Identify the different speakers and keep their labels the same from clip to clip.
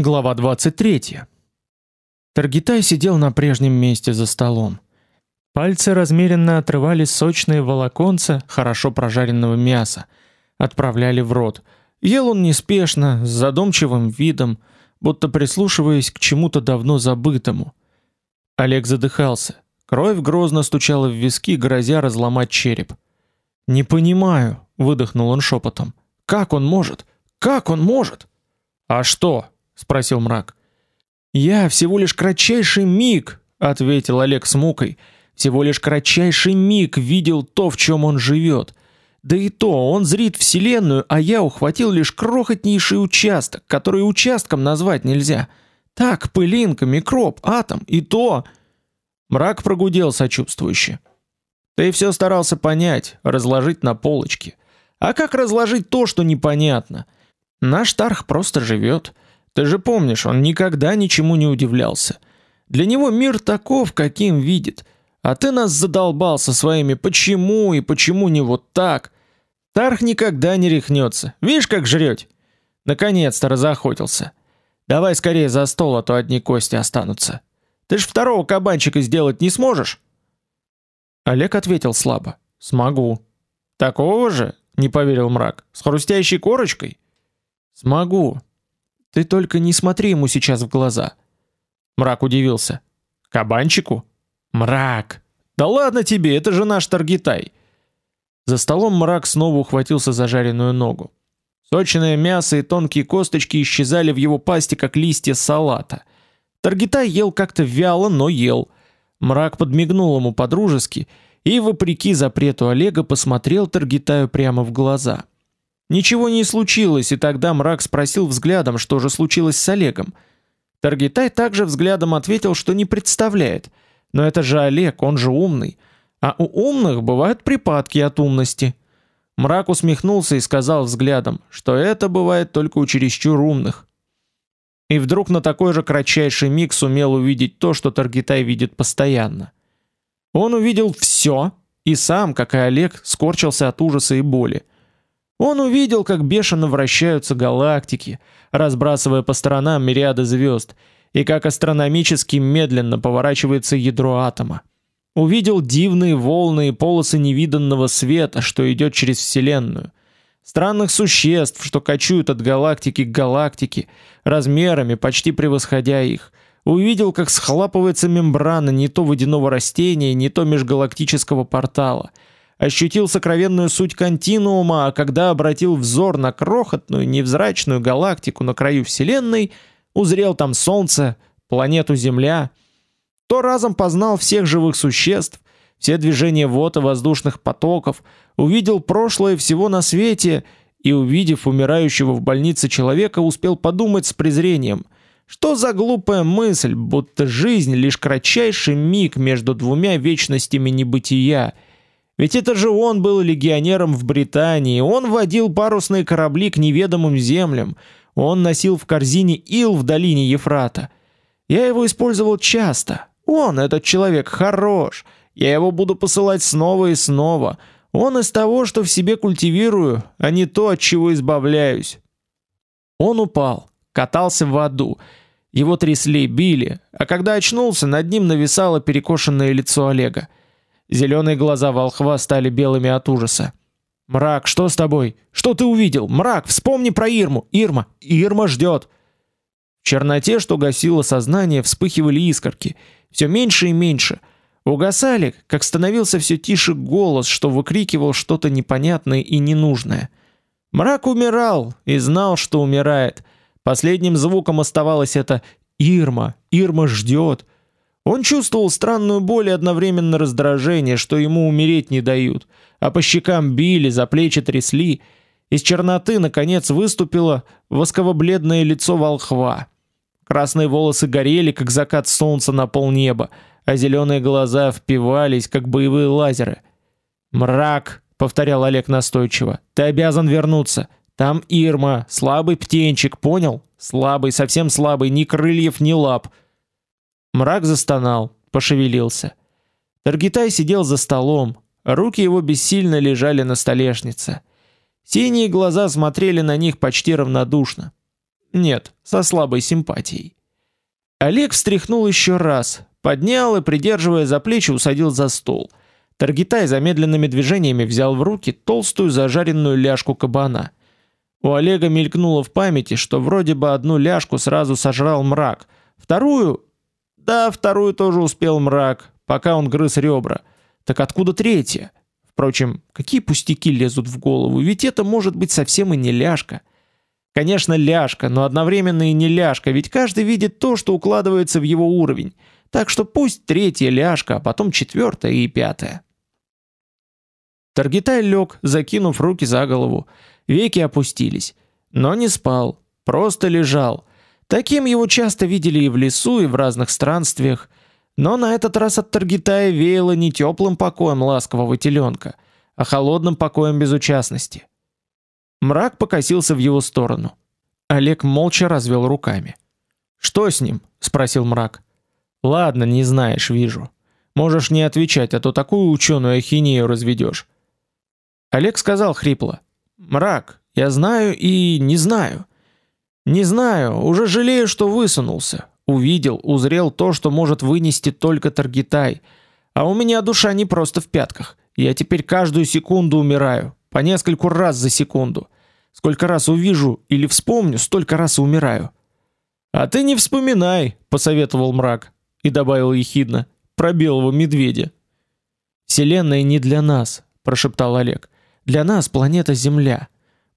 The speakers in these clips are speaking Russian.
Speaker 1: Глава 23. Таргитай сидел на прежнем месте за столом. Пальцы размеренно отрывали сочные волоконца хорошо прожаренного мяса, отправляли в рот. Ел он неспешно, с задумчивым видом, будто прислушиваясь к чему-то давно забытому. Олег задыхался. Кровь грозно стучала в виски, грозя разломать череп. "Не понимаю", выдохнул он шепотом. "Как он может? Как он может?" "А что?" Спросил мрак. Я всего лишь кратчайший миг, ответил Олег с мукой. Всего лишь кратчайший миг видел то, в чем он живет. Да и то, он зрит вселенную, а я ухватил лишь крохотнейший участок, который участком назвать нельзя. Так, пылинка, микроб, атом, и то. Мрак прогудел сочувствующе. Ты все старался понять, разложить на полочке. А как разложить то, что непонятно? Наш Тарх просто живет. Ты же помнишь, он никогда ничему не удивлялся. Для него мир таков, каким видит. А ты нас задолбал со своими почему и почему не вот так. Тарх никогда не рехнется. Видишь, как жрёт? Наконец-то разохотился. Давай скорее за стол, а то одни кости останутся. Ты ж второго кабанчика сделать не сможешь? Олег ответил слабо: "Смогу". Такого же? Не поверил мрак. С хрустящей корочкой? Смогу. Ты только не смотри ему сейчас в глаза. Мрак удивился. Кабанчику? Мрак. Да ладно тебе, это же наш таргитай. За столом мрак снова ухватился за жареную ногу. Сочное мясо и тонкие косточки исчезали в его пасти, как листья салата. Таргитай ел как-то вяло, но ел. Мрак подмигнул ему по-дружески и, вопреки запрету Олега, посмотрел Таргитаю прямо в глаза. Ничего не случилось, и тогда мрак спросил взглядом, что же случилось с Олегом. Таргитай также взглядом ответил, что не представляет. Но это же Олег, он же умный. А у умных бывают припадки от умности. Мрак усмехнулся и сказал взглядом, что это бывает только у чересчур умных. И вдруг на такой же кратчайший миг сумел увидеть то, что Таргитай видит постоянно. Он увидел все, и сам, как и Олег, скорчился от ужаса и боли. Он увидел, как бешено вращаются галактики, разбрасывая по сторонам мириады звезд, и как астрономически медленно поворачивается ядро атома. Увидел дивные волны и полосы невиданного света, что идет через вселенную. Странных существ, что кочуют от галактики к галактике, размерами почти превосходя их. Увидел, как схлапывается мембрана не то водяного растения, не то межгалактического портала — ощутил сокровенную суть континуума, а когда обратил взор на крохотную невзрачную галактику на краю вселенной, узрел там солнце, планету Земля, то разом познал всех живых существ, все движения вод и воздушных потоков, увидел прошлое всего на свете и, увидев умирающего в больнице человека, успел подумать с презрением: что за глупая мысль, будто жизнь лишь кратчайший миг между двумя вечностями небытия — ведь это же он был легионером в Британии, он водил парусные корабли к неведомым землям, он носил в корзине ил в долине Ефрата. Я его использовал часто. Он, этот человек, хорош. Я его буду посылать снова и снова. Он из того, что в себе культивирую, а не то, от чего избавляюсь. Он упал, катался в аду. Его трясли, били, а когда очнулся, над ним нависало перекошенное лицо Олега. Зеленые глаза волхва стали белыми от ужаса. Мрак, что с тобой? Что ты увидел? Мрак, вспомни про Ирму. Ирма, Ирма ждет. В черноте, что гасило сознание, вспыхивали искорки, все меньше и меньше. Угасали, как становился все тише голос, что выкрикивал что-то непонятное и ненужное. Мрак умирал и знал, что умирает. Последним звуком оставалось это Ирма, Ирма ждет. Он чувствовал странную боль и одновременно раздражение, что ему умереть не дают, а по щекам били, за плечи трясли. Из черноты наконец выступило восково-бледное лицо волхва. Красные волосы горели, как закат солнца на полнеба, а зеленые глаза впивались, как боевые лазеры. "Мрак", повторял Олег настойчиво. "Ты обязан вернуться. Там Ирма, слабый птенчик, понял? Слабый, совсем слабый, ни крыльев, ни лап". Мрак застонал, пошевелился. Таргитай сидел за столом, руки его бессильно лежали на столешнице. Синие глаза смотрели на них почти равнодушно. Нет, со слабой симпатией. Олег встряхнул еще раз, поднял и, придерживая за плечи, усадил за стол. Таргитай замедленными движениями взял в руки толстую зажаренную ляжку кабана. У Олега мелькнуло в памяти, что вроде бы одну ляжку сразу сожрал мрак, вторую... Да, вторую тоже успел мрак, пока он грыз ребра. Так откуда третья? Впрочем, какие пустяки лезут в голову, ведь это может быть совсем и не ляжка. Конечно, ляжка, но одновременно и не ляжка, ведь каждый видит то, что укладывается в его уровень. Так что пусть третья ляжка, а потом четвертая и пятая. Таргитай лег, закинув руки за голову. Веки опустились. Но не спал, просто лежал. Таким его часто видели и в лесу, и в разных странствиях. Но на этот раз от Таргитая веяло не теплым покоем ласкового теленка, а холодным покоем безучастности. Мрак покосился в его сторону. Олег молча развел руками. «Что с ним?» — спросил мрак. «Ладно, не знаешь, вижу. Можешь не отвечать, а то такую ученую ахинею разведешь». Олег сказал хрипло. «Мрак, я знаю и не знаю. Не знаю, уже жалею, что высунулся. Увидел, узрел то, что может вынести только Таргитай. А у меня душа не просто в пятках. Я теперь каждую секунду умираю. По нескольку раз за секунду. Сколько раз увижу или вспомню, столько раз и умираю. А ты не вспоминай, посоветовал мрак и добавил ехидно: про белого медведя. Вселенная не для нас, прошептал Олег. Для нас планета Земля.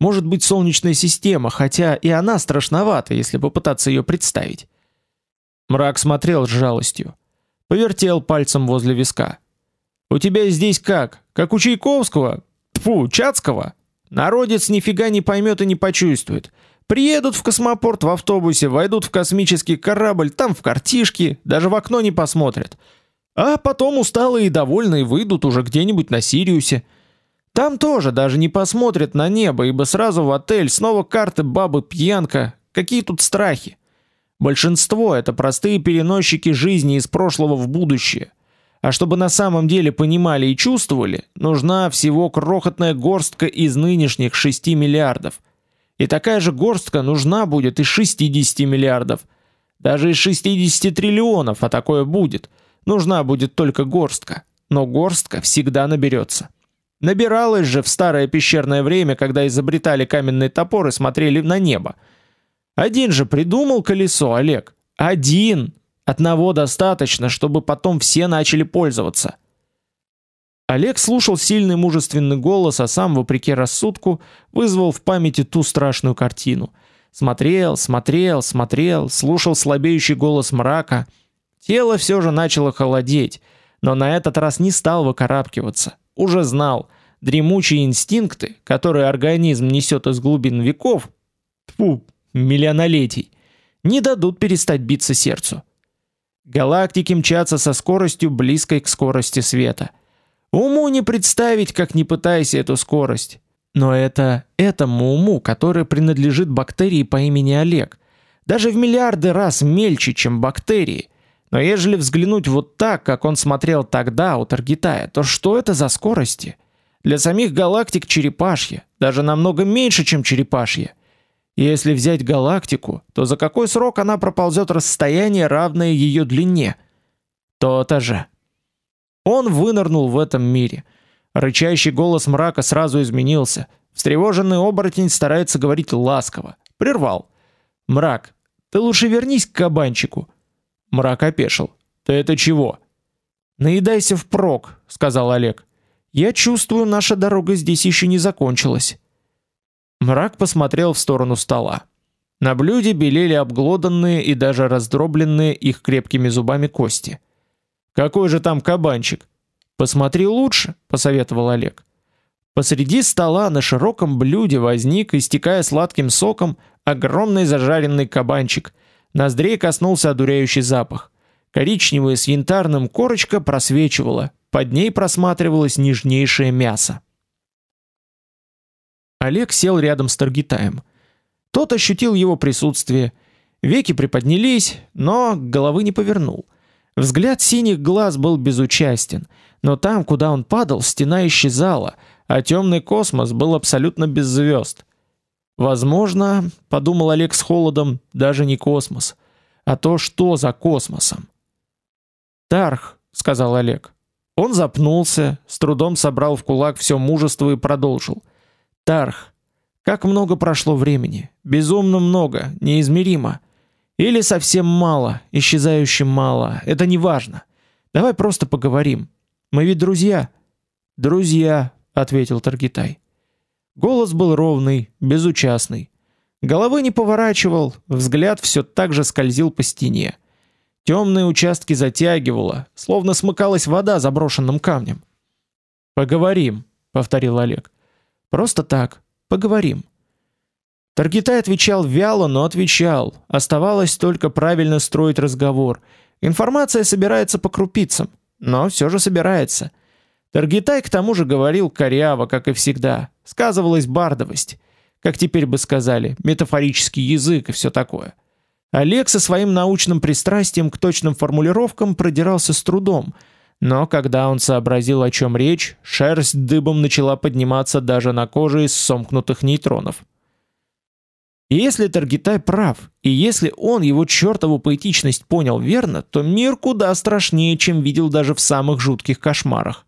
Speaker 1: Может быть, солнечная система, хотя и она страшновата, если попытаться ее представить. Мрак смотрел с жалостью, повертел пальцем возле виска. У тебя здесь как? Как у Чайковского? Фу, Чацкого. Народец нифига не поймет и не почувствует. Приедут в космопорт в автобусе, войдут в космический корабль, там в картишки, даже в окно не посмотрят. А потом усталые и довольные выйдут уже где-нибудь на Сириусе. Там тоже даже не посмотрят на небо, ибо сразу в отель снова карты бабы пьянка. Какие тут страхи? Большинство это простые переносчики жизни из прошлого в будущее. А чтобы на самом деле понимали и чувствовали, нужна всего крохотная горстка из нынешних 6 миллиардов. И такая же горстка нужна будет из 60 миллиардов. Даже из 60 триллионов, а такое будет. Нужна будет только горстка. Но горстка всегда наберется. Набиралась же в старое пещерное время, когда изобретали каменные топоры и смотрели на небо. Один же придумал колесо, Олег. Один. Одного достаточно, чтобы потом все начали пользоваться. Олег слушал сильный мужественный голос, а сам, вопреки рассудку, вызвал в памяти ту страшную картину. Смотрел, смотрел, смотрел, слушал слабеющий голос мрака. Тело все же начало холодеть, но на этот раз не стал выкарабкиваться. Уже знал, дремучие инстинкты, которые организм несет из глубин веков, тьфу, миллионолетий, не дадут перестать биться сердцу. Галактики мчатся со скоростью близкой к скорости света. Уму не представить, как не пытайся эту скорость. Но это этому уму, который принадлежит бактерии по имени Олег, даже в миллиарды раз мельче, чем бактерии. Но ежели взглянуть вот так, как он смотрел тогда у Таргитая, то что это за скорости? Для самих галактик черепашье, даже намного меньше, чем черепашье. Если взять галактику, то за какой срок она проползет расстояние, равное ее длине? То-то же. Он вынырнул в этом мире. Рычащий голос мрака сразу изменился. Встревоженный оборотень старается говорить ласково. Прервал. Мрак, ты лучше вернись к кабанчику. Мрак опешил. Ты это чего? Наедайся впрок, сказал Олег. Я чувствую, наша дорога здесь еще не закончилась. Мрак посмотрел в сторону стола. На блюде белели обглоданные и даже раздробленные их крепкими зубами кости. Какой же там кабанчик? Посмотри лучше, посоветовал Олег. Посреди стола на широком блюде возник, истекая сладким соком, огромный зажаренный кабанчик. Ноздрей коснулся одуряющий запах. Коричневая с янтарным корочка просвечивала, под ней просматривалось нежнейшее мясо. Олег сел рядом с Таргитаем. Тот ощутил его присутствие. Веки приподнялись, но головы не повернул. Взгляд синих глаз был безучастен, но там, куда он падал, стена исчезала, а темный космос был абсолютно без звезд. Возможно, подумал Олег с холодом, даже не космос, а то, что за космосом. Тарх, сказал Олег. Он запнулся, с трудом собрал в кулак все мужество и продолжил. Тарх, как много прошло времени, безумно много, неизмеримо. Или совсем мало, исчезающе мало. Это не важно. Давай просто поговорим. Мы ведь друзья. Друзья, ответил Таргитай. Голос был ровный, безучастный. Головы не поворачивал, взгляд все так же скользил по стене. Темные участки затягивало, словно смыкалась вода заброшенным камнем. Поговорим, повторил Олег. Просто так, поговорим. Таргитай отвечал вяло, но отвечал. Оставалось только правильно строить разговор. Информация собирается по крупицам, но все же собирается. Таргитай к тому же говорил коряво, как и всегда. Сказывалась бардовость, как теперь бы сказали, метафорический язык и все такое. Олег со своим научным пристрастием к точным формулировкам продирался с трудом, но когда он сообразил, о чем речь, шерсть дыбом начала подниматься даже на коже из сомкнутых нейтронов. И если Таргитай прав, и если он его чертову поэтичность понял верно, то мир куда страшнее, чем видел даже в самых жутких кошмарах.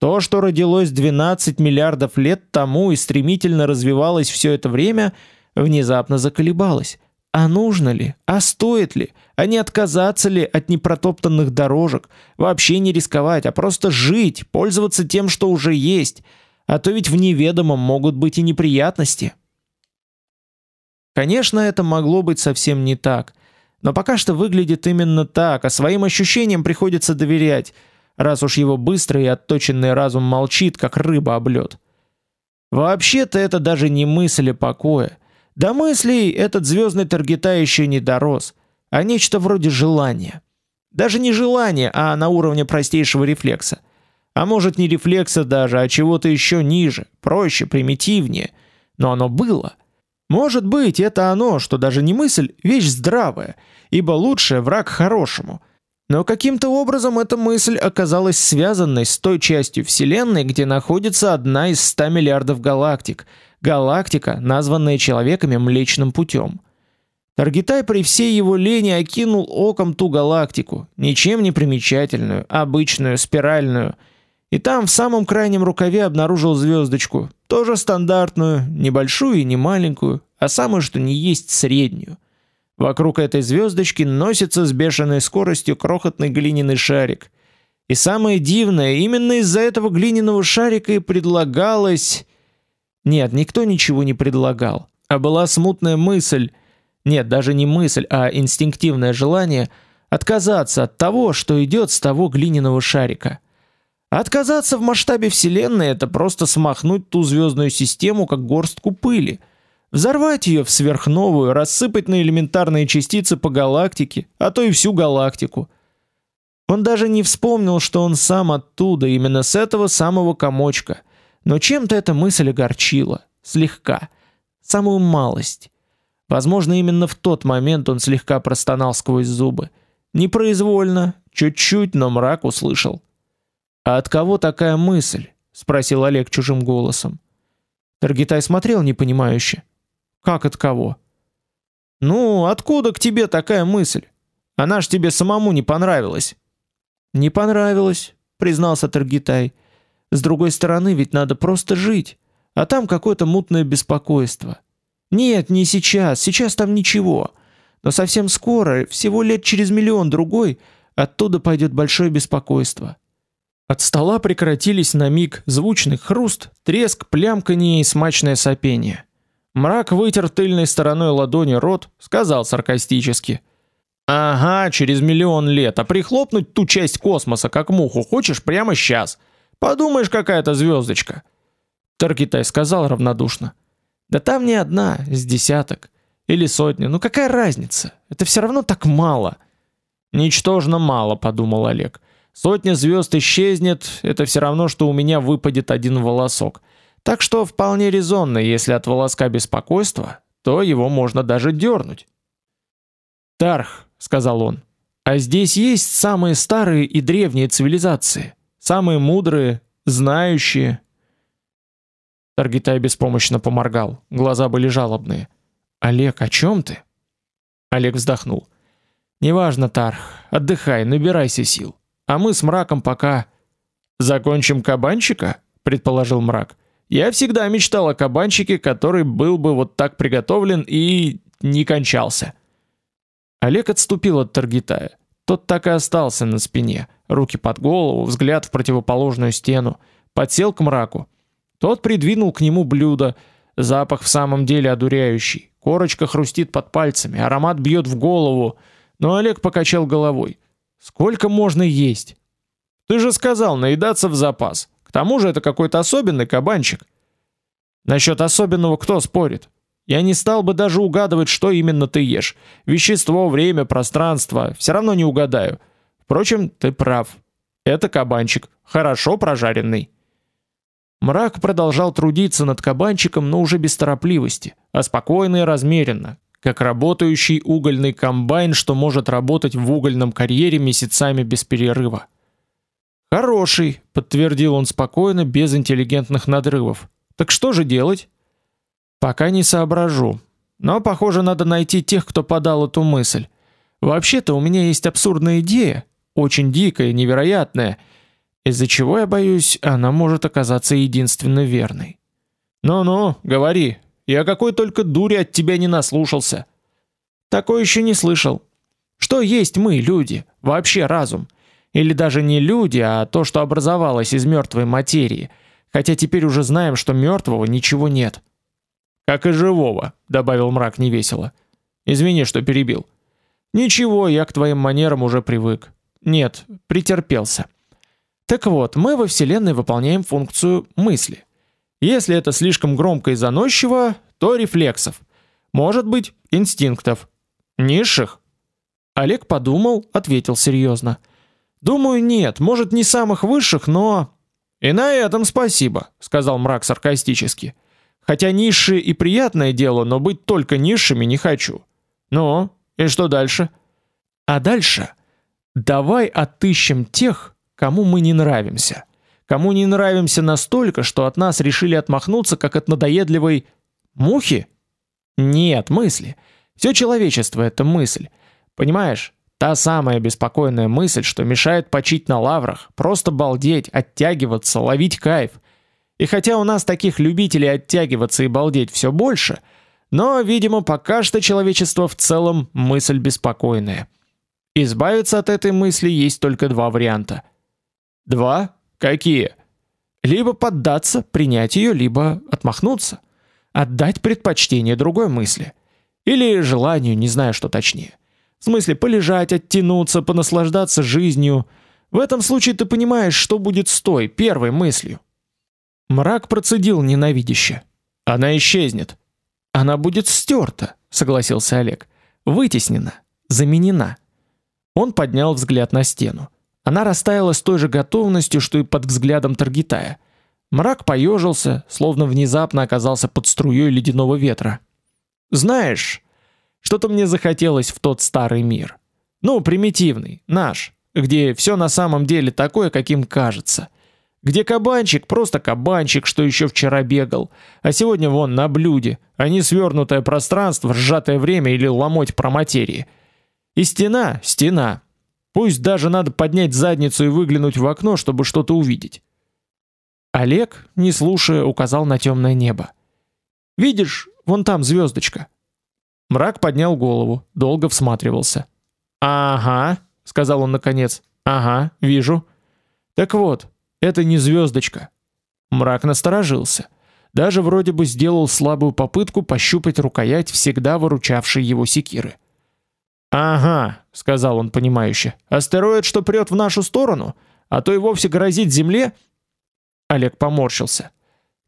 Speaker 1: То, что родилось 12 миллиардов лет тому и стремительно развивалось все это время, внезапно заколебалось. А нужно ли? А стоит ли? А не отказаться ли от непротоптанных дорожек? Вообще не рисковать, а просто жить, пользоваться тем, что уже есть. А то ведь в неведомом могут быть и неприятности. Конечно, это могло быть совсем не так. Но пока что выглядит именно так, а своим ощущениям приходится доверять – раз уж его быстрый и отточенный разум молчит, как рыба об лед. Вообще-то это даже не мысль о покое. До мыслей этот звездный таргета еще не дорос, а нечто вроде желания. Даже не желание, а на уровне простейшего рефлекса. А может не рефлекса даже, а чего-то еще ниже, проще, примитивнее. Но оно было. Может быть, это оно, что даже не мысль, вещь здравая, ибо лучшее враг хорошему – но каким-то образом эта мысль оказалась связанной с той частью Вселенной, где находится одна из 100 миллиардов галактик, галактика, названная человеками Млечным путем. Таргитай при всей его лени окинул оком ту галактику, ничем не примечательную, обычную, спиральную, и там в самом крайнем рукаве обнаружил звездочку, тоже стандартную, небольшую и не маленькую, а самую что ни есть среднюю – Вокруг этой звездочки носится с бешеной скоростью крохотный глиняный шарик. И самое дивное, именно из-за этого глиняного шарика и предлагалось... Нет, никто ничего не предлагал, а была смутная мысль, нет, даже не мысль, а инстинктивное желание отказаться от того, что идет с того глиняного шарика. Отказаться в масштабе Вселенной это просто смахнуть ту звездную систему как горстку пыли – Взорвать ее в сверхновую, рассыпать на элементарные частицы по галактике, а то и всю галактику. Он даже не вспомнил, что он сам оттуда, именно с этого самого комочка. Но чем-то эта мысль огорчила, слегка, самую малость. Возможно, именно в тот момент он слегка простонал сквозь зубы. Непроизвольно, чуть-чуть, но мрак услышал. «А от кого такая мысль?» — спросил Олег чужим голосом. Таргитай смотрел непонимающе. Как от кого? Ну, откуда к тебе такая мысль? Она ж тебе самому не понравилась. Не понравилась, признался Таргитай. С другой стороны, ведь надо просто жить, а там какое-то мутное беспокойство. Нет, не сейчас, сейчас там ничего. Но совсем скоро, всего лет через миллион другой, оттуда пойдет большое беспокойство. От стола прекратились на миг звучный хруст, треск, плямканье и смачное сопение. Мрак вытер тыльной стороной ладони рот, сказал саркастически: "Ага, через миллион лет, а прихлопнуть ту часть космоса как муху хочешь прямо сейчас. Подумаешь, какая-то звездочка. Таркитай сказал равнодушно: "Да там не одна, с десяток или сотни. Ну какая разница? Это все равно так мало". Ничтожно мало, подумал Олег. Сотня звезд исчезнет, это все равно что у меня выпадет один волосок. Так что вполне резонно, если от волоска беспокойства, то его можно даже дернуть. «Тарх», — сказал он, — «а здесь есть самые старые и древние цивилизации, самые мудрые, знающие». Таргитай беспомощно поморгал, глаза были жалобные. Олег, о чем ты? Олег вздохнул. Неважно, Тарх, отдыхай, набирайся сил. А мы с мраком пока закончим кабанчика, предположил мрак. Я всегда мечтал о кабанчике, который был бы вот так приготовлен и не кончался. Олег отступил от Таргитая. Тот так и остался на спине, руки под голову, взгляд в противоположную стену, подсел к мраку. Тот придвинул к нему блюдо. Запах в самом деле одуряющий. Корочка хрустит под пальцами, аромат бьет в голову. Но Олег покачал головой. Сколько можно есть? Ты же сказал наедаться в запас. К тому же это какой-то особенный кабанчик. Насчет особенного кто спорит? Я не стал бы даже угадывать, что именно ты ешь. Вещество, время, пространство, все равно не угадаю. Впрочем, ты прав. Это кабанчик, хорошо прожаренный. Мрак продолжал трудиться над кабанчиком, но уже без торопливости, а спокойно и размеренно, как работающий угольный комбайн, что может работать в угольном карьере месяцами без перерыва. Хороший, подтвердил он спокойно, без интеллигентных надрывов. Так что же делать? Пока не соображу. Но, похоже, надо найти тех, кто подал эту мысль. Вообще-то у меня есть абсурдная идея, очень дикая, невероятная, из-за чего я боюсь, она может оказаться единственно верной. Ну-ну, говори. Я какой только дури от тебя не наслушался. Такое еще не слышал. Что есть мы, люди, вообще разум? Или даже не люди, а то, что образовалось из мертвой материи, хотя теперь уже знаем, что мертвого ничего нет. Как и живого, добавил мрак невесело. Извини, что перебил. Ничего, я к твоим манерам уже привык. Нет, претерпелся. Так вот, мы во вселенной выполняем функцию мысли. Если это слишком громко и заносчиво, то рефлексов. Может быть, инстинктов. Низших? Олег подумал, ответил серьезно. Думаю, нет, может, не самых высших, но И на этом спасибо, сказал мрак саркастически. Хотя низшие и приятное дело, но быть только низшими не хочу. Ну, и что дальше? А дальше давай отыщем тех, кому мы не нравимся. Кому не нравимся настолько, что от нас решили отмахнуться, как от надоедливой мухи? Нет, мысли. Все человечество это мысль. Понимаешь? Та самая беспокойная мысль, что мешает почить на лаврах, просто балдеть, оттягиваться, ловить кайф. И хотя у нас таких любителей оттягиваться и балдеть все больше, но, видимо, пока что человечество в целом мысль беспокойная. Избавиться от этой мысли есть только два варианта. Два? Какие? Либо поддаться, принять ее, либо отмахнуться, отдать предпочтение другой мысли или желанию, не знаю, что точнее. В смысле полежать, оттянуться, понаслаждаться жизнью. В этом случае ты понимаешь, что будет с той первой мыслью. Мрак процедил ненавидяще. Она исчезнет. Она будет стерта, согласился Олег. Вытеснена, заменена. Он поднял взгляд на стену. Она растаяла с той же готовностью, что и под взглядом Таргитая. Мрак поежился, словно внезапно оказался под струей ледяного ветра. Знаешь, что-то мне захотелось в тот старый мир. Ну, примитивный, наш, где все на самом деле такое, каким кажется. Где кабанчик просто кабанчик, что еще вчера бегал, а сегодня вон на блюде, а не свернутое пространство, сжатое время или ломоть про материи. И стена, стена. Пусть даже надо поднять задницу и выглянуть в окно, чтобы что-то увидеть. Олег, не слушая, указал на темное небо. Видишь, вон там звездочка. Мрак поднял голову, долго всматривался. "Ага", сказал он наконец. "Ага, вижу. Так вот, это не звездочка. Мрак насторожился. Даже вроде бы сделал слабую попытку пощупать рукоять всегда выручавшей его секиры. "Ага", сказал он понимающе. "Астероид, что прет в нашу сторону, а то и вовсе грозит Земле?" Олег поморщился.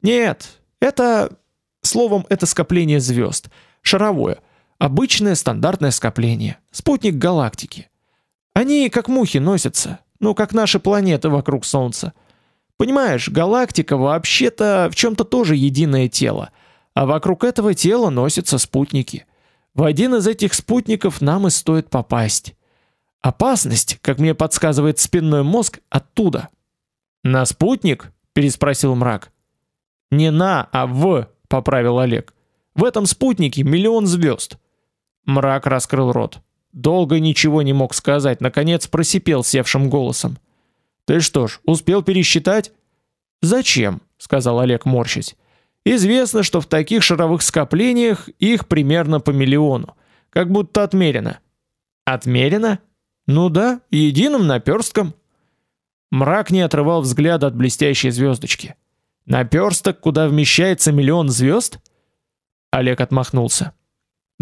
Speaker 1: "Нет, это словом это скопление звезд, шаровое, обычное стандартное скопление, спутник галактики. Они как мухи носятся, ну как наши планеты вокруг солнца. Понимаешь, галактика вообще-то в чем то тоже единое тело, а вокруг этого тела носятся спутники. В один из этих спутников нам и стоит попасть. Опасность, как мне подсказывает спинной мозг, оттуда. На спутник? переспросил мрак. Не на, а в, поправил Олег. В этом спутнике миллион звезд. Мрак раскрыл рот. Долго ничего не мог сказать, наконец просипел севшим голосом. Ты что ж, успел пересчитать? Зачем? сказал Олег, морщась. Известно, что в таких шаровых скоплениях их примерно по миллиону, как будто отмерено. Отмерено? Ну да, единым наперстком. Мрак не отрывал взгляда от блестящей звездочки. Наперсток, куда вмещается миллион звезд? Олег отмахнулся.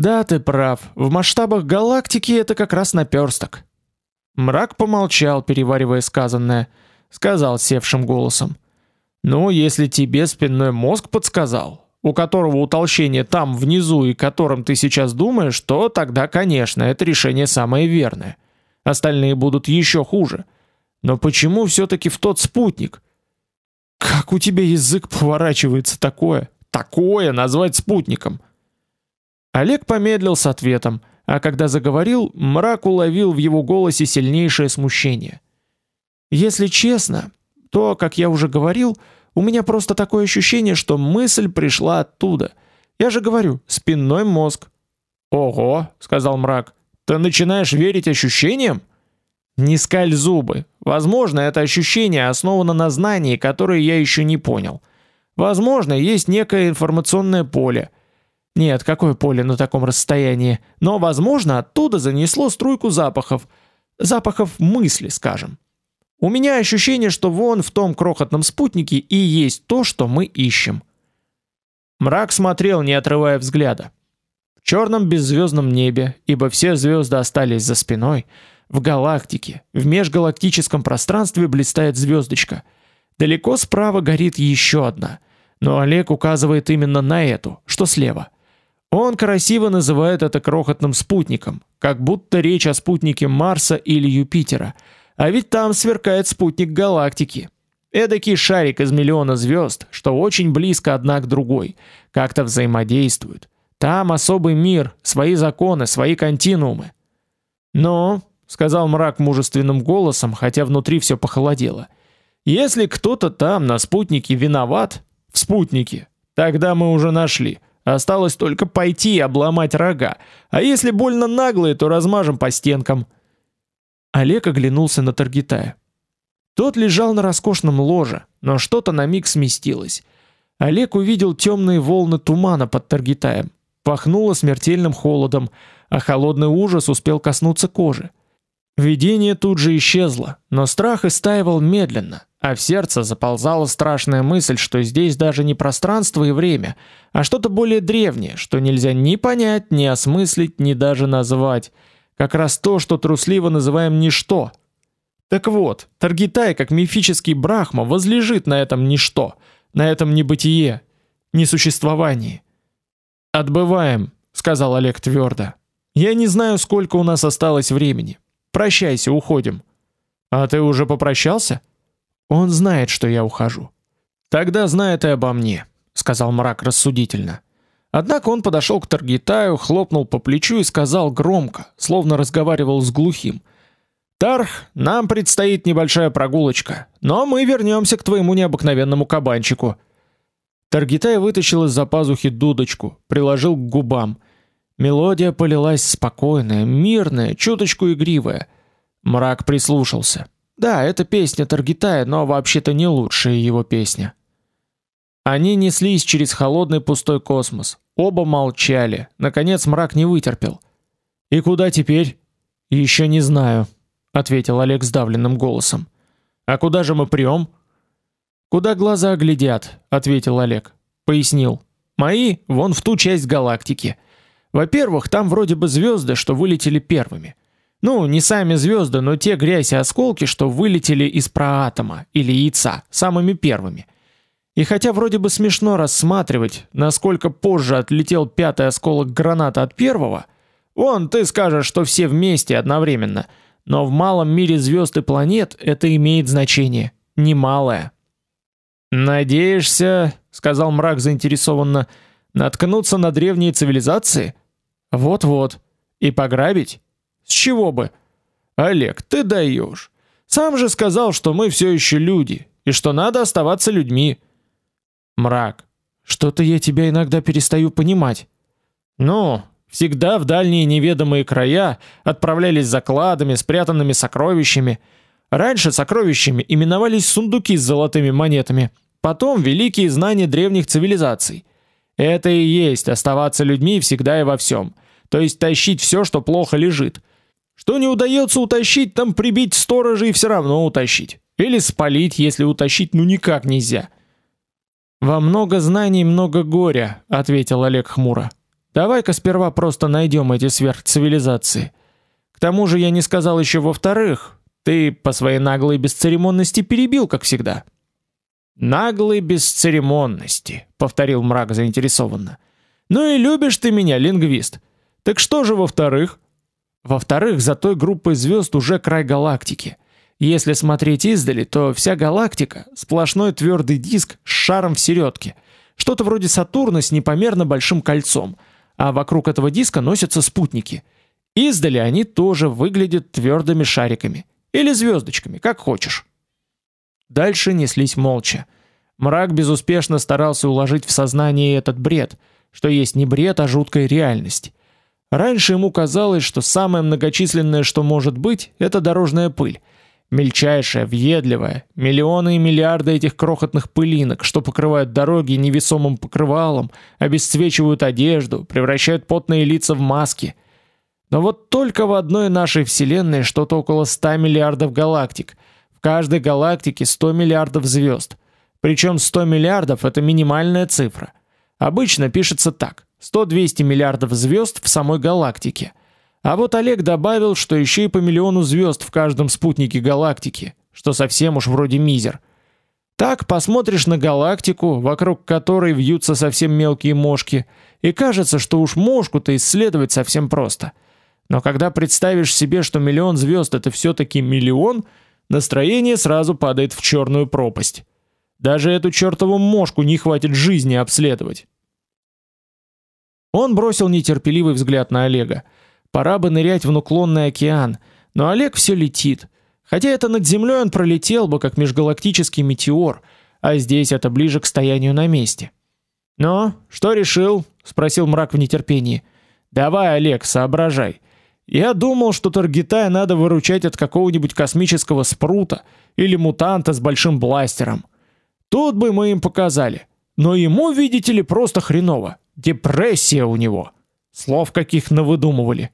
Speaker 1: Да, ты прав. В масштабах галактики это как раз наперсток. Мрак помолчал, переваривая сказанное, сказал севшим голосом: "Ну, если тебе спинной мозг подсказал, у которого утолщение там внизу и которым ты сейчас думаешь, то тогда, конечно, это решение самое верное. Остальные будут еще хуже. Но почему все таки в тот спутник? Как у тебя язык поворачивается такое? Такое назвать спутником?" Олег помедлил с ответом, а когда заговорил, мрак уловил в его голосе сильнейшее смущение. Если честно, то, как я уже говорил, у меня просто такое ощущение, что мысль пришла оттуда. Я же говорю, спинной мозг. Ого, сказал мрак. Ты начинаешь верить ощущениям? Не скаль зубы. Возможно, это ощущение основано на знании, которое я еще не понял. Возможно, есть некое информационное поле. Нет, какое поле на таком расстоянии? Но, возможно, оттуда занесло струйку запахов, запахов мысли, скажем. У меня ощущение, что вон в том крохотном спутнике и есть то, что мы ищем. Мрак смотрел, не отрывая взгляда. В черном беззвездном небе, ибо все звезды остались за спиной, в галактике, в межгалактическом пространстве блистает звездочка. Далеко справа горит еще одна, но Олег указывает именно на эту, что слева. Он красиво называет это крохотным спутником, как будто речь о спутнике Марса или Юпитера. А ведь там сверкает спутник галактики. Эдакий шарик из миллиона звезд, что очень близко одна к другой, как-то взаимодействуют. Там особый мир, свои законы, свои континуумы. Но, сказал мрак мужественным голосом, хотя внутри все похолодело. Если кто-то там на спутнике виноват, в спутнике, тогда мы уже нашли. Осталось только пойти и обломать рога. А если больно наглые, то размажем по стенкам. Олег оглянулся на Таргитая. Тот лежал на роскошном ложе, но что-то на миг сместилось. Олег увидел темные волны тумана под Таргитаем. Пахнуло смертельным холодом, а холодный ужас успел коснуться кожи. Видение тут же исчезло, но страх истаивал медленно, а в сердце заползала страшная мысль, что здесь даже не пространство и время, а что-то более древнее, что нельзя ни понять, ни осмыслить, ни даже назвать. Как раз то, что трусливо называем ничто. Так вот, Таргитай, как мифический Брахма, возлежит на этом ничто, на этом небытие, несуществовании. Отбываем, сказал Олег твердо. Я не знаю, сколько у нас осталось времени. Прощайся, уходим. А ты уже попрощался? Он знает, что я ухожу. Тогда знает и обо мне, сказал мрак рассудительно. Однако он подошел к Таргитаю, хлопнул по плечу и сказал громко, словно разговаривал с глухим: "Тарх, нам предстоит небольшая прогулочка, но мы вернемся к твоему необыкновенному кабанчику". Таргитай вытащил из-за пазухи дудочку, приложил к губам. Мелодия полилась спокойная, мирная, чуточку игривая. Мрак прислушался. Да, это песня Таргитая, но вообще-то не лучшая его песня. Они неслись через холодный пустой космос. Оба молчали. Наконец мрак не вытерпел. И куда теперь? Еще не знаю, ответил Олег сдавленным голосом. А куда же мы прём? Куда глаза глядят, ответил Олег. Пояснил. Мои вон в ту часть галактики. Во-первых, там вроде бы звезды, что вылетели первыми. Ну, не сами звезды, но те грязь и осколки, что вылетели из проатома или яйца самыми первыми. И хотя вроде бы смешно рассматривать, насколько позже отлетел пятый осколок граната от первого, вон ты скажешь, что все вместе одновременно, но в малом мире звезд и планет это имеет значение, немалое. Надеешься, сказал мрак заинтересованно, наткнуться на древние цивилизации? Вот-вот. И пограбить? С чего бы? Олег, ты даешь. Сам же сказал, что мы все еще люди и что надо оставаться людьми. Мрак. Что-то я тебя иногда перестаю понимать. Ну, всегда в дальние неведомые края отправлялись закладами, спрятанными сокровищами. Раньше сокровищами именовались сундуки с золотыми монетами, потом великие знания древних цивилизаций. Это и есть оставаться людьми всегда и во всем. То есть тащить все, что плохо лежит. Что не удается утащить, там прибить сторожа и все равно утащить. Или спалить, если утащить ну никак нельзя. Во много знаний много горя, ответил Олег хмуро. Давай-ка сперва просто найдем эти сверхцивилизации. К тому же я не сказал еще во-вторых, ты по своей наглой бесцеремонности перебил, как всегда. Наглой бесцеремонности, повторил мрак заинтересованно. Ну и любишь ты меня, лингвист. Так что же во-вторых? Во-вторых, за той группой звезд уже край галактики. Если смотреть издали, то вся галактика сплошной твердый диск с шаром в середке. Что-то вроде Сатурна с непомерно большим кольцом, а вокруг этого диска носятся спутники. Издали они тоже выглядят твердыми шариками или звездочками, как хочешь. Дальше неслись молча. Мрак безуспешно старался уложить в сознание этот бред, что есть не бред, а жуткая реальность. Раньше ему казалось, что самое многочисленное, что может быть, это дорожная пыль. Мельчайшая, въедливая, миллионы и миллиарды этих крохотных пылинок, что покрывают дороги невесомым покрывалом, обесцвечивают одежду, превращают потные лица в маски. Но вот только в одной нашей вселенной что-то около 100 миллиардов галактик. В каждой галактике 100 миллиардов звезд. Причем 100 миллиардов это минимальная цифра. Обычно пишется так: 100-200 миллиардов звезд в самой галактике. А вот Олег добавил, что еще и по миллиону звезд в каждом спутнике галактики, что совсем уж вроде мизер. Так посмотришь на галактику, вокруг которой вьются совсем мелкие мошки, и кажется, что уж мошку-то исследовать совсем просто. Но когда представишь себе, что миллион звезд это все таки миллион, настроение сразу падает в черную пропасть. Даже эту чертову мошку не хватит жизни обследовать. Он бросил нетерпеливый взгляд на Олега. Пора бы нырять в наклонный океан, но Олег все летит. Хотя это над землей он пролетел бы как межгалактический метеор, а здесь это ближе к стоянию на месте. "Но, что решил?" спросил мрак в нетерпении. "Давай, Олег, соображай. Я думал, что Таргитая надо выручать от какого-нибудь космического спрута или мутанта с большим бластером. Тут бы мы им показали. Но ему, видите ли, просто хреново. Депрессия у него. Слов каких навыдумывали.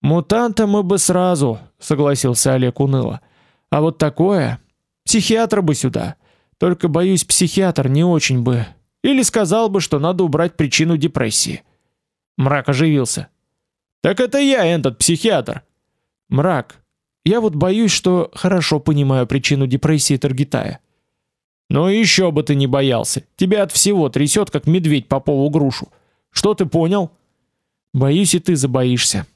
Speaker 1: Мутанта мы бы сразу, согласился Олег уныло. А вот такое, психиатра бы сюда. Только боюсь, психиатр не очень бы. Или сказал бы, что надо убрать причину депрессии. Мрак оживился. Так это я, этот психиатр. Мрак. Я вот боюсь, что хорошо понимаю причину депрессии Таргитая. Ну еще бы ты не боялся. Тебя от всего трясет, как медведь по полу грушу. Что ты понял? Боюсь, и ты забоишься.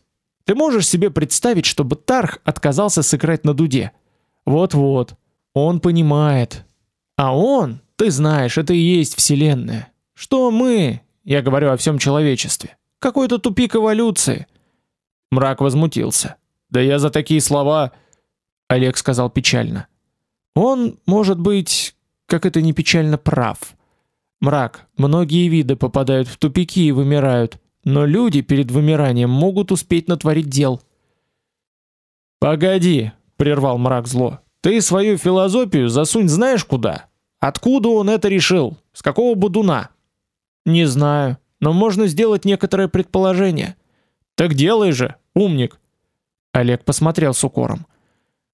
Speaker 1: Ты можешь себе представить, чтобы Тарх отказался сыграть на дуде? Вот-вот. Он понимает. А он, ты знаешь, это и есть вселенная. Что мы, я говорю о всем человечестве, какой-то тупик эволюции. Мрак возмутился. Да я за такие слова, Олег сказал печально. Он, может быть, как это не печально прав. Мрак, многие виды попадают в тупики и вымирают, но люди перед вымиранием могут успеть натворить дел. Погоди, прервал мрак зло. Ты свою философию засунь знаешь куда? Откуда он это решил? С какого будуна? Не знаю, но можно сделать некоторое предположение. Так делай же, умник. Олег посмотрел с укором.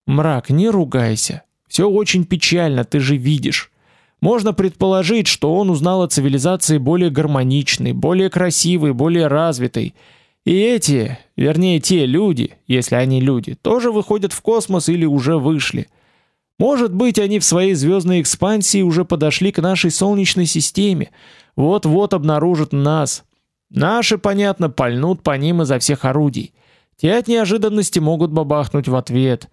Speaker 1: Мрак, не ругайся. Все очень печально, ты же видишь. Можно предположить, что он узнал о цивилизации более гармоничной, более красивой, более развитой. И эти, вернее, те люди, если они люди, тоже выходят в космос или уже вышли. Может быть, они в своей звездной экспансии уже подошли к нашей солнечной системе. Вот-вот обнаружат нас. Наши, понятно, пальнут по ним изо всех орудий. Те от неожиданности могут бабахнуть в ответ.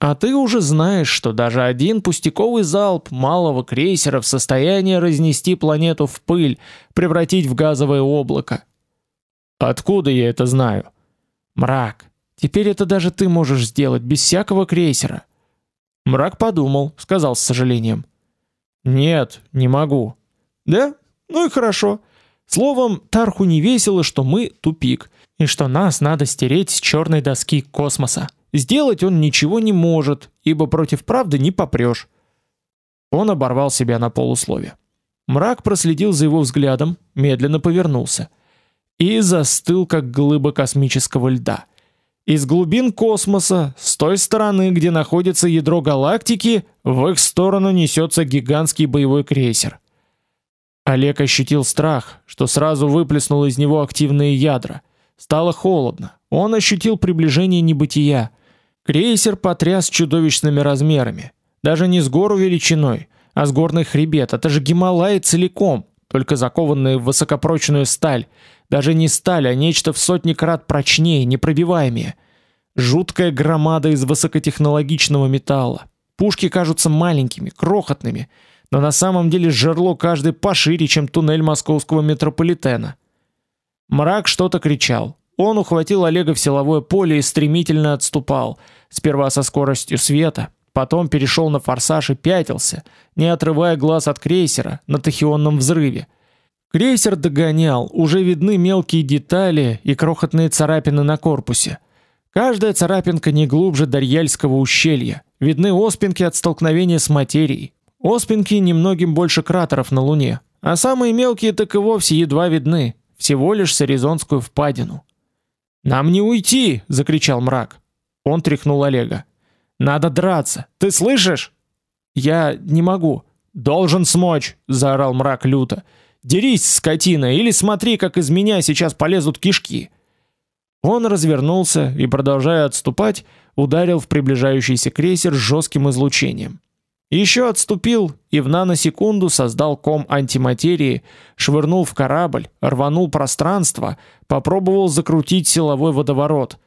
Speaker 1: А ты уже знаешь, что даже один пустяковый залп малого крейсера в состоянии разнести планету в пыль, превратить в газовое облако. Откуда я это знаю? Мрак. Теперь это даже ты можешь сделать без всякого крейсера. Мрак подумал, сказал с сожалением: "Нет, не могу. Да? Ну и хорошо. Словом, Тарху не весело, что мы тупик, и что нас надо стереть с черной доски космоса. Сделать он ничего не может, ибо против правды не попрешь. Он оборвал себя на полуслове. Мрак проследил за его взглядом, медленно повернулся и застыл, как глыба космического льда. Из глубин космоса, с той стороны, где находится ядро галактики, в их сторону несется гигантский боевой крейсер. Олег ощутил страх, что сразу выплеснул из него активные ядра. Стало холодно. Он ощутил приближение небытия. Крейсер потряс чудовищными размерами, даже не с гору величиной, а с горный хребет. Это же Гималаи целиком, только закованные в высокопрочную сталь. Даже не сталь, а нечто в сотни крат прочнее, непробиваемее. Жуткая громада из высокотехнологичного металла. Пушки кажутся маленькими, крохотными, но на самом деле жерло каждый пошире, чем туннель московского метрополитена. Мрак что-то кричал. Он ухватил Олега в силовое поле и стремительно отступал, сперва со скоростью света, потом перешел на форсаж и пятился, не отрывая глаз от крейсера на тахионном взрыве. Крейсер догонял, уже видны мелкие детали и крохотные царапины на корпусе. Каждая царапинка не глубже Дарьяльского ущелья. Видны оспинки от столкновения с материей. Оспинки немногим больше кратеров на Луне, а самые мелкие так и вовсе едва видны, всего лишь с Аризонскую впадину. Нам не уйти, закричал мрак. Он тряхнул Олега. Надо драться. Ты слышишь? Я не могу. Должен смочь, заорал мрак люто. Дерись, скотина, или смотри, как из меня сейчас полезут кишки. Он развернулся и, продолжая отступать, ударил в приближающийся крейсер с жестким излучением. Еще отступил и в наносекунду создал ком антиматерии, швырнул в корабль, рванул пространство, попробовал закрутить силовой водоворот.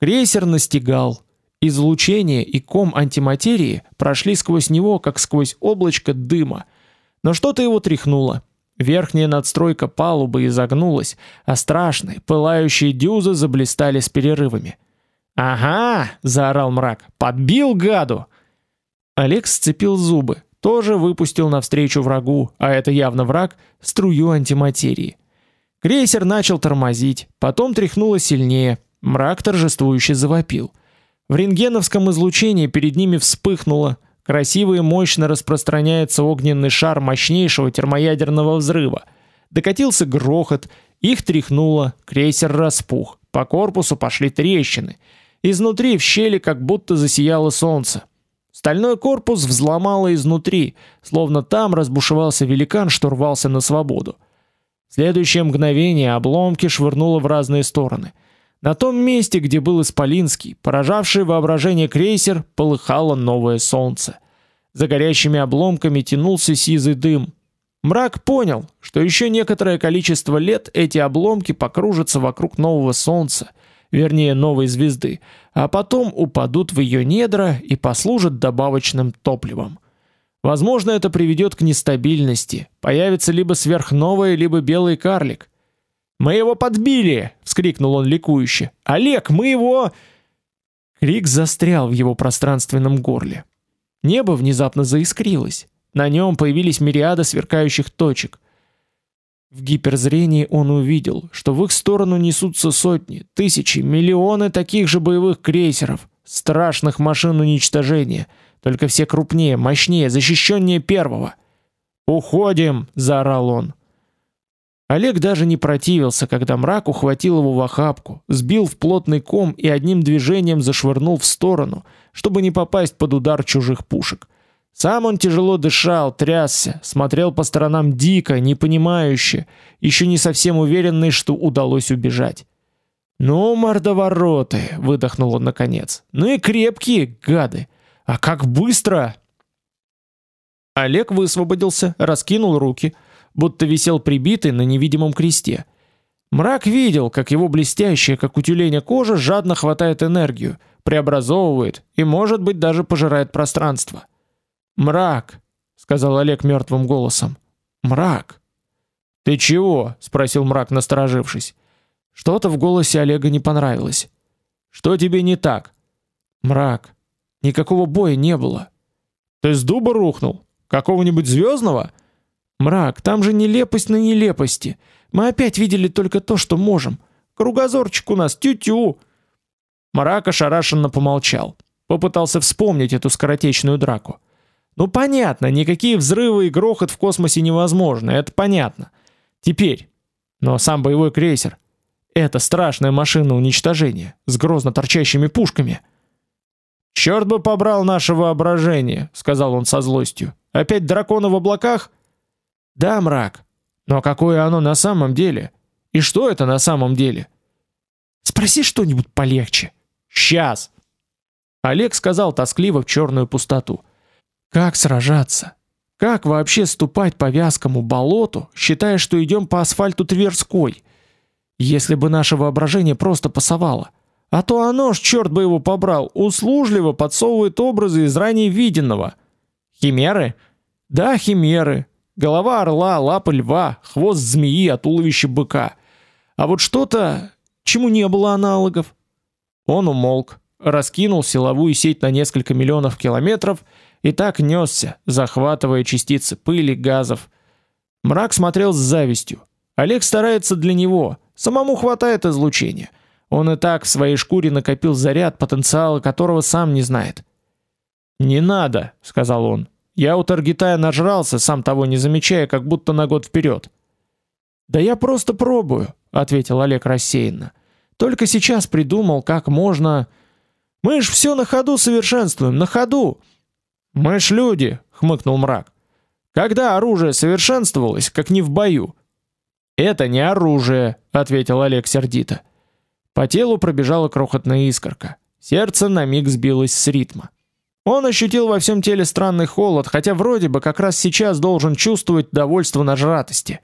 Speaker 1: Крейсер настигал. Излучение и ком антиматерии прошли сквозь него, как сквозь облачко дыма, но что-то его тряхнуло. Верхняя надстройка палубы изогнулась, а страшные, пылающие дюзы заблистали с перерывами. "Ага!" заорал мрак. "Подбил гаду!" Олег сцепил зубы, тоже выпустил навстречу врагу, а это явно враг, струю антиматерии. Крейсер начал тормозить, потом тряхнуло сильнее. Мрак торжествующе завопил. В рентгеновском излучении перед ними вспыхнуло Красиво и мощно распространяется огненный шар мощнейшего термоядерного взрыва. Докатился грохот, их тряхнуло, крейсер распух. По корпусу пошли трещины. Изнутри в щели как будто засияло солнце. Стальной корпус взломало изнутри, словно там разбушевался великан, что рвался на свободу. В следующее мгновение обломки швырнуло в разные стороны. На том месте, где был исполинский, поражавший воображение крейсер, полыхало новое солнце. За горящими обломками тянулся сизый дым. Мрак понял, что еще некоторое количество лет эти обломки покружатся вокруг нового солнца, вернее, новой звезды, а потом упадут в ее недра и послужат добавочным топливом. Возможно, это приведет к нестабильности. Появится либо сверхновая, либо белый карлик. Мы его подбили, вскрикнул он ликующе. Олег, мы его Крик застрял в его пространственном горле. Небо внезапно заискрилось. На нем появились мириады сверкающих точек. В гиперзрении он увидел, что в их сторону несутся сотни, тысячи, миллионы таких же боевых крейсеров, страшных машин уничтожения, только все крупнее, мощнее, защищеннее первого. "Уходим", заорал он. Олег даже не противился, когда мрак ухватил его в охапку, сбил в плотный ком и одним движением зашвырнул в сторону, чтобы не попасть под удар чужих пушек. Сам он тяжело дышал, трясся, смотрел по сторонам дико, непонимающе, еще не совсем уверенный, что удалось убежать. "Ну, мордовороты", выдохнул он наконец. "Ну и крепкие гады. А как быстро!" Олег высвободился, раскинул руки, будто висел прибитый на невидимом кресте. Мрак видел, как его блестящая, как у тюленя кожа, жадно хватает энергию, преобразовывает и, может быть, даже пожирает пространство. "Мрак", сказал Олег мертвым голосом. "Мрак". "Ты чего?" спросил Мрак, насторожившись. Что-то в голосе Олега не понравилось. "Что тебе не так?" "Мрак. Никакого боя не было. Ты с дуба рухнул? Какого-нибудь звездного?» Мрак, там же нелепость на нелепости. Мы опять видели только то, что можем. Кругозорчик у нас тю-тю. Мрак ошарашенно помолчал. Попытался вспомнить эту скоротечную драку. Ну понятно, никакие взрывы и грохот в космосе невозможны, это понятно. Теперь. Но сам боевой крейсер это страшная машина уничтожения с грозно торчащими пушками. Черт бы побрал наше воображение, сказал он со злостью. Опять драконы в облаках? Да, мрак. Но какое оно на самом деле? И что это на самом деле? Спроси что-нибудь полегче. Сейчас. Олег сказал тоскливо в черную пустоту. Как сражаться? Как вообще ступать по вязкому болоту, считая, что идем по асфальту Тверской? Если бы наше воображение просто пасовало. А то оно ж черт бы его побрал, услужливо подсовывает образы из ранее виденного. Химеры? Да, химеры. Голова орла, лапы льва, хвост змеи, а туловище быка. А вот что-то, чему не было аналогов. Он умолк, раскинул силовую сеть на несколько миллионов километров и так нёсся, захватывая частицы пыли, газов. Мрак смотрел с завистью. Олег старается для него, самому хватает излучения. Он и так в своей шкуре накопил заряд, потенциала которого сам не знает. «Не надо», — сказал он. «Я у Таргитая нажрался, сам того не замечая, как будто на год вперед». «Да я просто пробую», — ответил Олег рассеянно. «Только сейчас придумал, как можно...» «Мы ж все на ходу совершенствуем, на ходу!» «Мы ж люди», — хмыкнул мрак. «Когда оружие совершенствовалось, как не в бою?» Это не оружие, ответил Олег сердито. По телу пробежала крохотная искорка. Сердце на миг сбилось с ритма. Он ощутил во всем теле странный холод, хотя вроде бы как раз сейчас должен чувствовать довольство нажратости.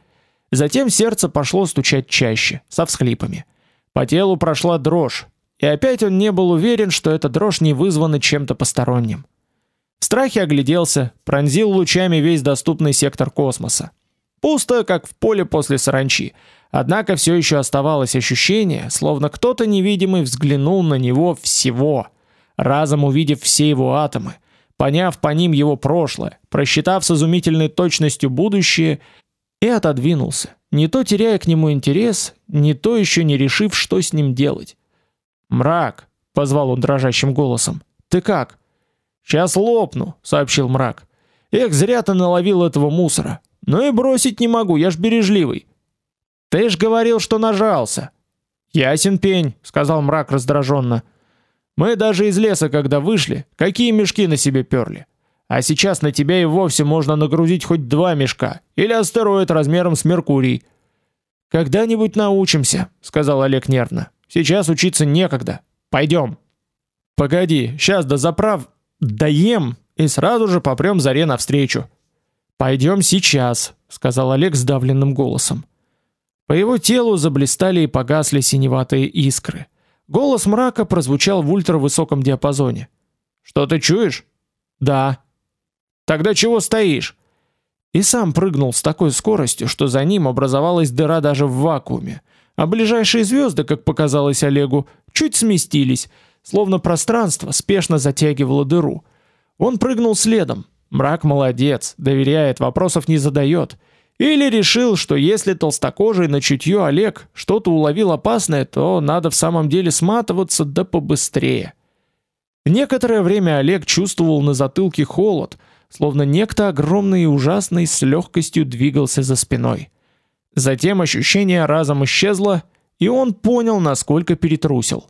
Speaker 1: Затем сердце пошло стучать чаще, со всхлипами. По телу прошла дрожь, и опять он не был уверен, что эта дрожь не вызвана чем-то посторонним. В страхе огляделся, пронзил лучами весь доступный сектор космоса. Пусто, как в поле после саранчи. Однако все еще оставалось ощущение, словно кто-то невидимый взглянул на него всего, разом увидев все его атомы, поняв по ним его прошлое, просчитав с изумительной точностью будущее и отодвинулся, не то теряя к нему интерес, не то еще не решив, что с ним делать. "Мрак", позвал он дрожащим голосом. "Ты как?" "Сейчас лопну", сообщил Мрак. "Эх, зря ты наловил этого мусора. Ну и бросить не могу, я ж бережливый. Ты ж говорил, что нажрался. Ясен пень, сказал мрак раздраженно. Мы даже из леса, когда вышли, какие мешки на себе перли. А сейчас на тебя и вовсе можно нагрузить хоть два мешка или астероид размером с Меркурий. Когда-нибудь научимся, сказал Олег нервно. Сейчас учиться некогда. Пойдем. Погоди, сейчас до заправ доем и сразу же попрем заре навстречу. Пойдем сейчас, сказал Олег сдавленным голосом. По его телу заблестели и погасли синеватые искры. Голос мрака прозвучал в ультравысоком диапазоне. Что ты чуешь? Да. Тогда чего стоишь? И сам прыгнул с такой скоростью, что за ним образовалась дыра даже в вакууме, а ближайшие звезды, как показалось Олегу, чуть сместились, словно пространство спешно затягивало дыру. Он прыгнул следом, Мрак молодец, доверяет, вопросов не задает. Или решил, что если толстокожий на чутье Олег что-то уловил опасное, то надо в самом деле сматываться да побыстрее. Некоторое время Олег чувствовал на затылке холод, словно некто огромный и ужасный с легкостью двигался за спиной. Затем ощущение разом исчезло, и он понял, насколько перетрусил.